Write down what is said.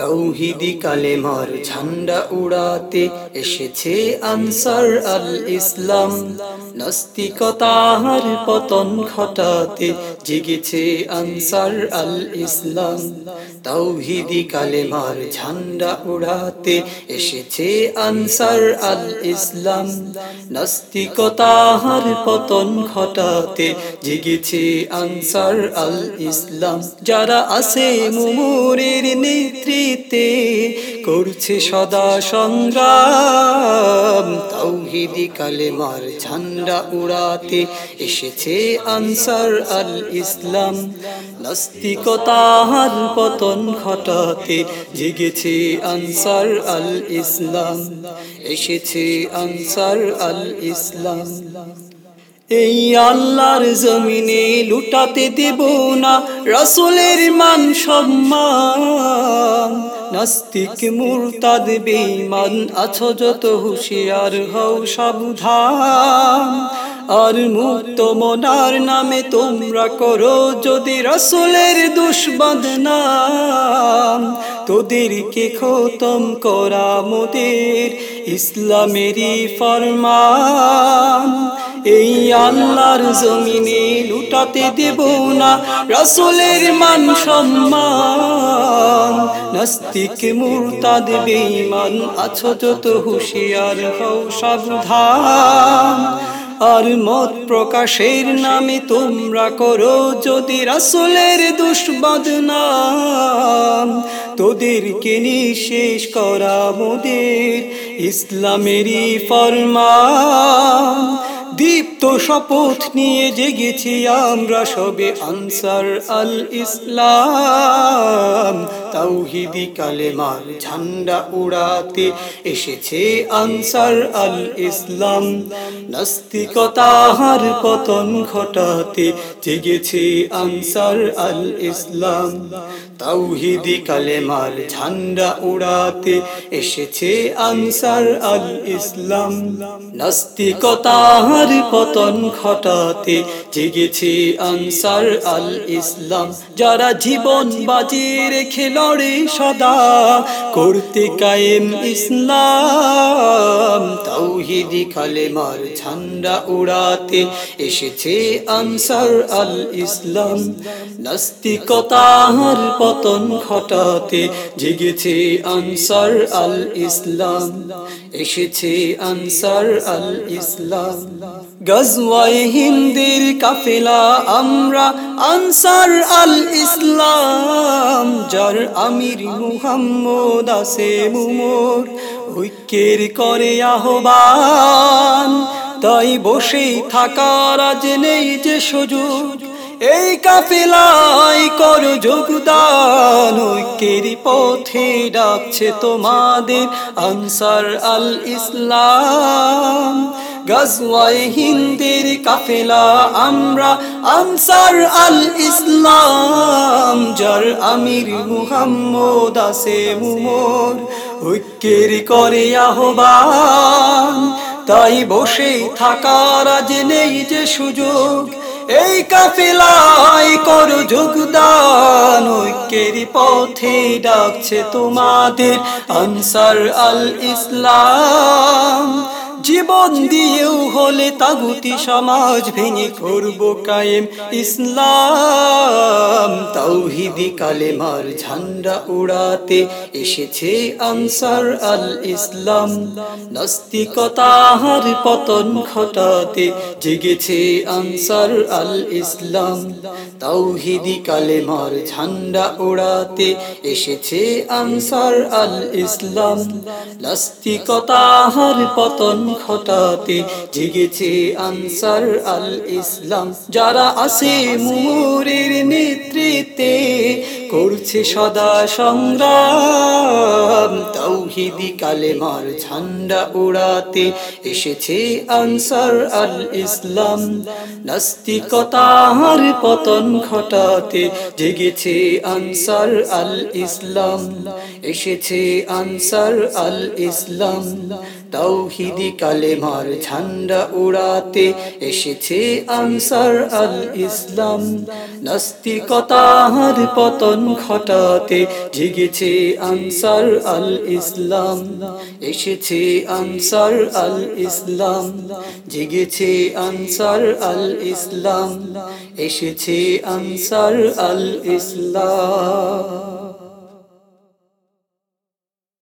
তৌহিদি কালেমার ঝান্ডা উড়াতে এসেছে আনসার আল ইসলাম। নাস্তিকতার পতন ঘটাতে জেগেছে আনসার আল ইসলাম। তৌহিদি কালেমার ঝান্ডা উড়াতে এসেছে আনসার আল ইসলাম। নাস্তিকতার পতন ঘটাতে জেগেছে আনসার আল ইসলাম। যারা আছে মুমুরের নেতৃত্বে করছে সদা সংগ্রাম। তৌহিদি কালেমার ঝান্ডা উড়াতে এসেছে আনসার আল ইসলাম। নাস্তিকতার পতন ঘটাতে জেগেছে আনসার আল ইসলাম। এসেছে আনসার আল ইসলাম। এই আল্লাহর জমিনে লুটাতে দেব না, রসুলের মান সম্মান। নাস্তিক মুরতাদ বেঈমান আছো যত হুঁশিয়ার হও সাবধান। আর মুক্ত মনার নামে তোমরা করো যদি রসুলের দুষ্বদনাম তোদেরকে খতম করা মোদের ইসলামেরই ফরমান। এই আল্লাহর জমিনে লুটাতে দেব না রসুলের মান সম্মান। নাস্তিক মুরতাদ বেঈমান, আছো যত হুঁশিয়ার হও সাবধান। আর মত প্রকাশের নামে তোমরা করো যদি রাসুলের দুষ্বদনাম তোদেরকে নিঃশেষ করা মোদের ইসলামেরই ফরমান। দীপ্ত শপথ নিয়ে জেগেছি আমরা সবে আনসার আল ইসলাম তাওহিদি কালেমার ঝান্ডা উড়াতে এসেছে আনসার আল ইসলাম। নাস্তিকতাহার পতন ঘটাতে জেগেছে আনসার আল ইসলাম। তাওহিদি কালেমার ঝান্ডা উড়াতে এসেছে আনসার আল ইসলাম। নাস্তিকতাহার পতন ঘটাতে জেগেছে আনসার আল ইসলাম। যারা জীবন বাজি রেখে লড়ে সদা করতে কায়েম ইসলাম। তাওহিদি কালেমার ঝান্ডা উড়াতে এসেছে আনসার আল ইসলাম। নাস্তিকতার পতন ঘটাতে জেগেছে আনসার আল ইসলাম। এসেছে আনসার আল ইসলাম। গজওয়ায় হিন্দের কাফেলা আমরা আনসার আল ইসলাম। যার আমির মুহাম্মদ আসে মুমোর, ঐক্যের করে আহ্বান। তাই বসেই থাকার আজ নেই যে সুযোগ। এই কাফিলাই কর যোগদান, ঐক্যের পথে ডাকছে তোমাদের আনসার আল ইসলাম। গজওয়ায় হিন্দের কাফেলা, আমরা আনসার আল ইসলাম, যার আমির মুহাম্মদ আছে মুমোর। ঐক্যের করে আহ্বান, তাই বসে থাকার আজ নেই যে সুযোগ। এই কাফিলাই কর যোগদান ঐক্যের পথে ডাকছে তোমাদের আনসার আল ইসলাম জীবন দিয়েও হলে তাগুতি সমাজ ভেঙে করব কায়েম ইসলাম। তাওহিদি কালেমার ঝান্ডা উড়াতে এসেছে আনসার আল ইসলাম। নাস্তিকতার পতন ঘটাতে জেগেছে আনসার আল ইসলাম। তাওহিদি কালেমার ঝান্ডা উড়াতে এসেছে আনসার আল ইসলাম। নাস্তিকতার পতন ঘটাতে জেগেছে আনসার আল ইসলাম যারা আছে মুরের নেতৃত্বে, করছে সদা সংগ্রাম। তৌহিদি কালেমার ঝান্ডা উড়াতে এসেছে আনসার আল ইসলাম নাস্তিকতার পতন ঘটাতে জেগেছে আনসার আল ইসলাম এসেছে আনসার আল ইসলাম তৌহিদি কালেমার ঝান্ডা উড়াতে এসেছে আনসার আল ইসলাম নাস্তিকতার পতন ঘটাতে জেগেছে আনসার আল ইসলাম এসেছে আনসার আল ইসলাম জেগেছে আনসার আল ইসলাম এসেছে আনসার আল ইসলাম